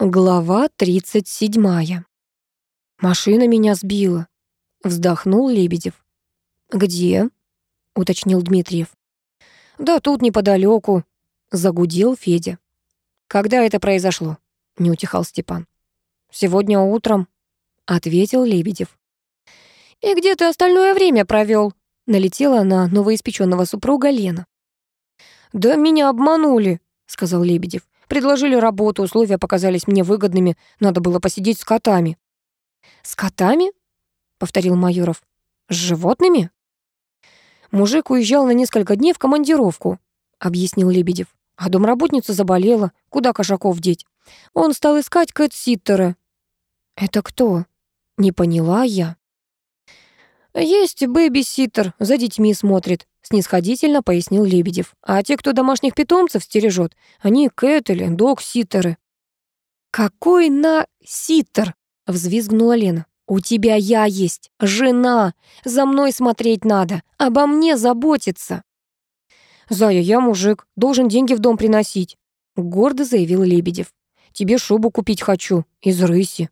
Глава 37. «Машина меня сбила», — вздохнул Лебедев. «Где?» — уточнил Дмитриев. «Да тут неподалеку», — загудел Федя. «Когда это произошло?» — не утихал Степан. «Сегодня утром», — ответил Лебедев. «И где ты остальное время провел? налетела на новоиспеченного супруга Лена. «Да меня обманули», — сказал Лебедев. Предложили работу, условия показались мне выгодными, надо было посидеть с котами». «С котами?» — повторил Майоров. «С животными?» «Мужик уезжал на несколько дней в командировку», — объяснил Лебедев. «А домработница заболела. Куда кошаков деть? Он стал искать кэт-ситтера». «Это кто?» — не поняла я. «Есть бэби-ситтер, за детьми смотрит снисходительно пояснил Лебедев. А те, кто домашних питомцев стережет, они кэт или дог-ситтеры. «Какой на ситтер?» — взвизгнула Лена. «У тебя я есть, жена. За мной смотреть надо, обо мне заботиться». «Зая, я мужик, должен деньги в дом приносить», — гордо заявил Лебедев. «Тебе шубу купить хочу, из рыси».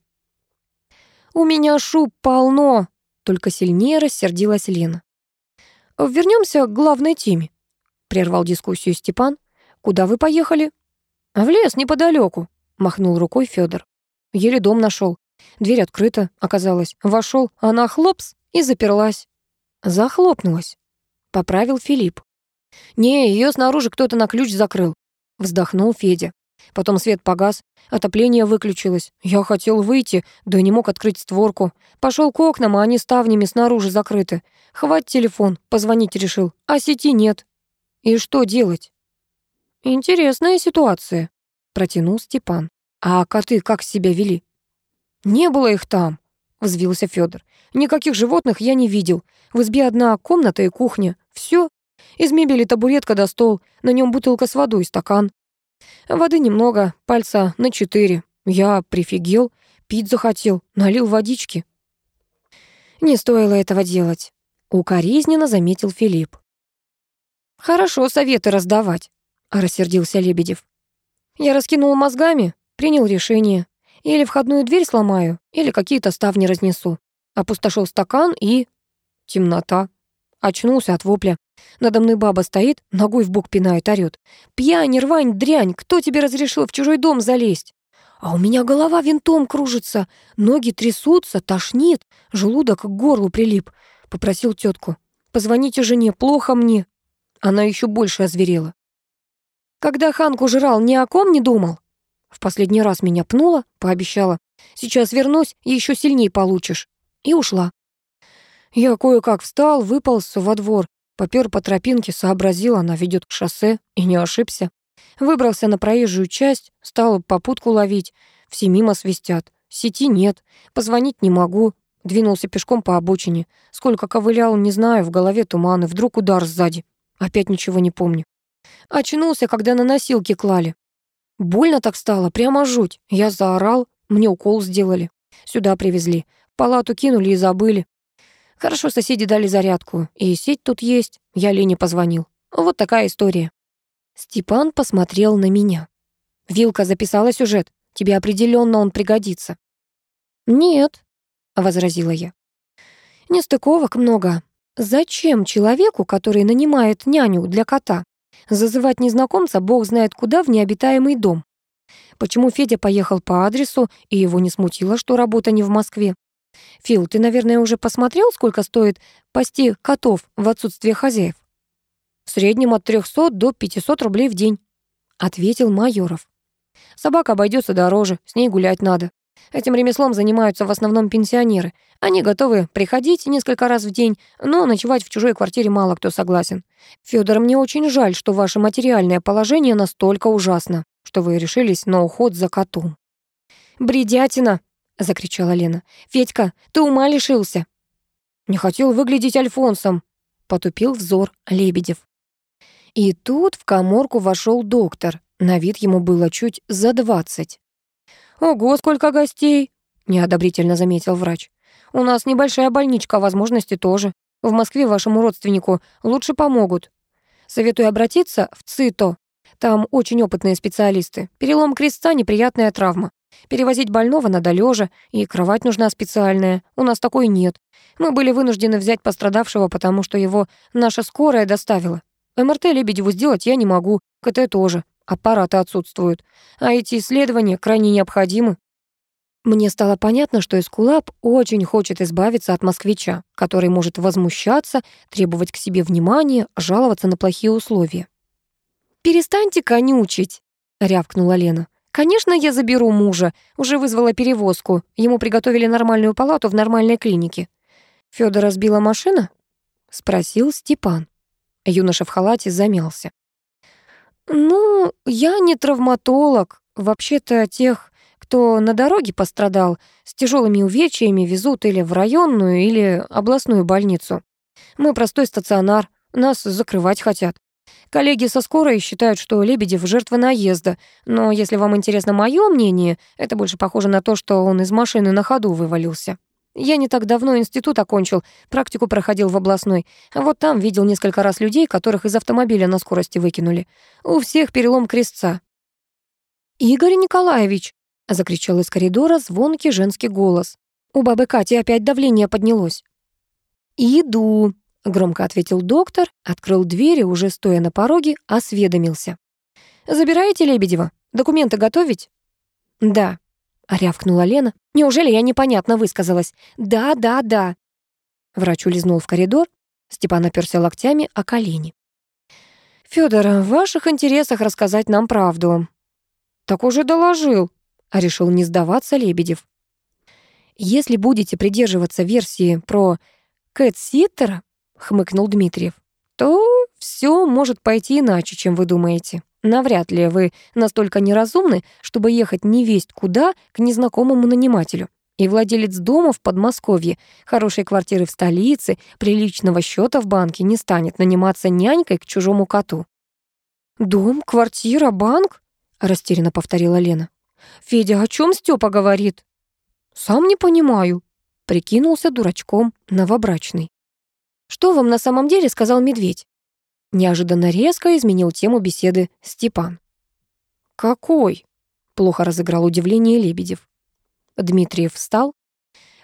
«У меня шуб полно», — только сильнее рассердилась Лена. Вернемся к главной теме», — прервал дискуссию Степан. «Куда вы поехали?» «В лес неподалеку», — махнул рукой Федор. Еле дом нашел. Дверь открыта, оказалось. Вошел, она хлопс и заперлась. Захлопнулась, поправил Филипп. «Не, ее снаружи кто-то на ключ закрыл», — вздохнул Федя. Потом свет погас, отопление выключилось. Я хотел выйти, да не мог открыть створку. Пошел к окнам, а они ставнями снаружи закрыты. Хватит телефон, позвонить решил, а сети нет. И что делать? Интересная ситуация, протянул Степан. А коты как себя вели? Не было их там, взвился Федор. Никаких животных я не видел. В избе одна комната и кухня. Все. Из мебели табуретка до стол, на нем бутылка с водой, стакан. Воды немного, пальца на четыре. Я прифигел, пить захотел, налил водички. Не стоило этого делать. Укоризненно заметил Филипп. «Хорошо советы раздавать», — рассердился Лебедев. «Я раскинул мозгами, принял решение. Или входную дверь сломаю, или какие-то ставни разнесу. Опустошил стакан и... темнота. Очнулся от вопля. Надо мной баба стоит, ногой в бок пинает, орёт. «Пьянь, рвань, дрянь, кто тебе разрешил в чужой дом залезть?» А у меня голова винтом кружится, ноги трясутся, тошнит, желудок к горлу прилип. Попросил тетку. «Позвоните жене, плохо мне». Она еще больше озверела. Когда Ханку жрал, ни о ком не думал. В последний раз меня пнула, пообещала. «Сейчас вернусь, еще сильнее получишь». И ушла. Я кое-как встал, выполз во двор, попер по тропинке, сообразил, она ведет к шоссе, и не ошибся. Выбрался на проезжую часть, стал попутку ловить. Все мимо свистят. Сети нет, позвонить не могу. Двинулся пешком по обочине. Сколько ковылял, не знаю, в голове туман, и вдруг удар сзади. Опять ничего не помню. Очнулся, когда на носилки клали. Больно так стало, прямо жуть. Я заорал, мне укол сделали. Сюда привезли. В палату кинули и забыли. Хорошо, соседи дали зарядку. И сеть тут есть. Я Лене позвонил. Вот такая история. Степан посмотрел на меня. «Вилка записала сюжет. Тебе определенно он пригодится». «Нет», — возразила я. «Нестыковок много. Зачем человеку, который нанимает няню для кота, зазывать незнакомца бог знает куда в необитаемый дом? Почему Федя поехал по адресу, и его не смутило, что работа не в Москве? Фил, ты, наверное, уже посмотрел, сколько стоит пасти котов в отсутствие хозяев? В среднем от 300 до 500 рублей в день, ответил Майоров. Собака обойдется дороже, с ней гулять надо. Этим ремеслом занимаются в основном пенсионеры. Они готовы приходить несколько раз в день, но ночевать в чужой квартире мало кто согласен. Федор, мне очень жаль, что ваше материальное положение настолько ужасно, что вы решились на уход за котом. «Бредятина!» — закричала Лена. «Федька, ты ума лишился!» «Не хотел выглядеть Альфонсом», — потупил взор Лебедев. И тут в коморку вошел доктор. На вид ему было чуть за двадцать. «Ого, сколько гостей!» — неодобрительно заметил врач. «У нас небольшая больничка, возможности тоже. В Москве вашему родственнику лучше помогут. Советую обратиться в ЦИТО. Там очень опытные специалисты. Перелом креста — неприятная травма. Перевозить больного надо лежа, и кровать нужна специальная. У нас такой нет. Мы были вынуждены взять пострадавшего, потому что его наша скорая доставила. МРТ Лебедеву сделать я не могу, КТ тоже. Аппараты отсутствуют. А эти исследования крайне необходимы. Мне стало понятно, что Эскулап очень хочет избавиться от москвича, который может возмущаться, требовать к себе внимания, жаловаться на плохие условия. «Перестаньте конючить», — рявкнула Лена. «Конечно, я заберу мужа. Уже вызвала перевозку. Ему приготовили нормальную палату в нормальной клинике». «Фёдора сбила машина?» — спросил Степан. Юноша в халате замялся. «Ну, я не травматолог. Вообще-то тех, кто на дороге пострадал, с тяжелыми увечьями везут или в районную, или областную больницу. Мы простой стационар, нас закрывать хотят. Коллеги со скорой считают, что Лебедев — жертва наезда, но если вам интересно мое мнение, это больше похоже на то, что он из машины на ходу вывалился. Я не так давно институт окончил, практику проходил в областной. Вот там видел несколько раз людей, которых из автомобиля на скорости выкинули. У всех перелом крестца. «Игорь Николаевич!» — закричал из коридора звонкий женский голос. У бабы Кати опять давление поднялось. «Иду!» — громко ответил доктор, открыл дверь и, уже стоя на пороге, осведомился. «Забираете Лебедева? Документы готовить?» «Да», — рявкнула Лена. «Неужели я непонятно высказалась? Да, да, да». Врач улизнул в коридор. Степан оперся локтями о колени. «Фёдор, в ваших интересах рассказать нам правду». «Так уже доложил», — решил не сдаваться Лебедев. «Если будете придерживаться версии про Кэт-Ситтера», — хмыкнул Дмитриев, «то все может пойти иначе, чем вы думаете». Навряд ли вы настолько неразумны, чтобы ехать невесть куда к незнакомому нанимателю. И владелец дома в Подмосковье, хорошей квартиры в столице, приличного счета в банке не станет наниматься нянькой к чужому коту. «Дом, квартира, банк?» — растерянно повторила Лена. «Федя, о чем Степа говорит?» «Сам не понимаю», — прикинулся дурачком новобрачный. «Что вам на самом деле сказал медведь?» Неожиданно резко изменил тему беседы Степан. «Какой?» — плохо разыграл удивление Лебедев. Дмитриев встал.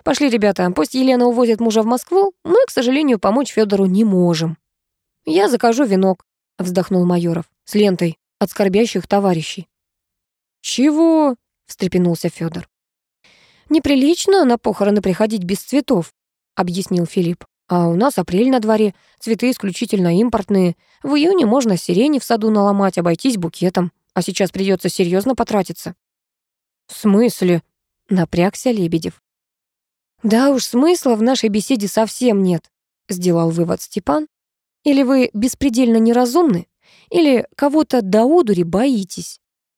«Пошли, ребята, пусть Елена увозит мужа в Москву, мы, к сожалению, помочь Федору не можем». «Я закажу венок», — вздохнул Майоров, «с лентой от скорбящих товарищей». «Чего?» — встрепенулся Федор. «Неприлично на похороны приходить без цветов», — объяснил Филипп. А у нас апрель на дворе, цветы исключительно импортные. В июне можно сирени в саду наломать, обойтись букетом. А сейчас придется серьезно потратиться». «В смысле?» — напрягся Лебедев. «Да уж, смысла в нашей беседе совсем нет», — сделал вывод Степан. «Или вы беспредельно неразумны, или кого-то до одури боитесь.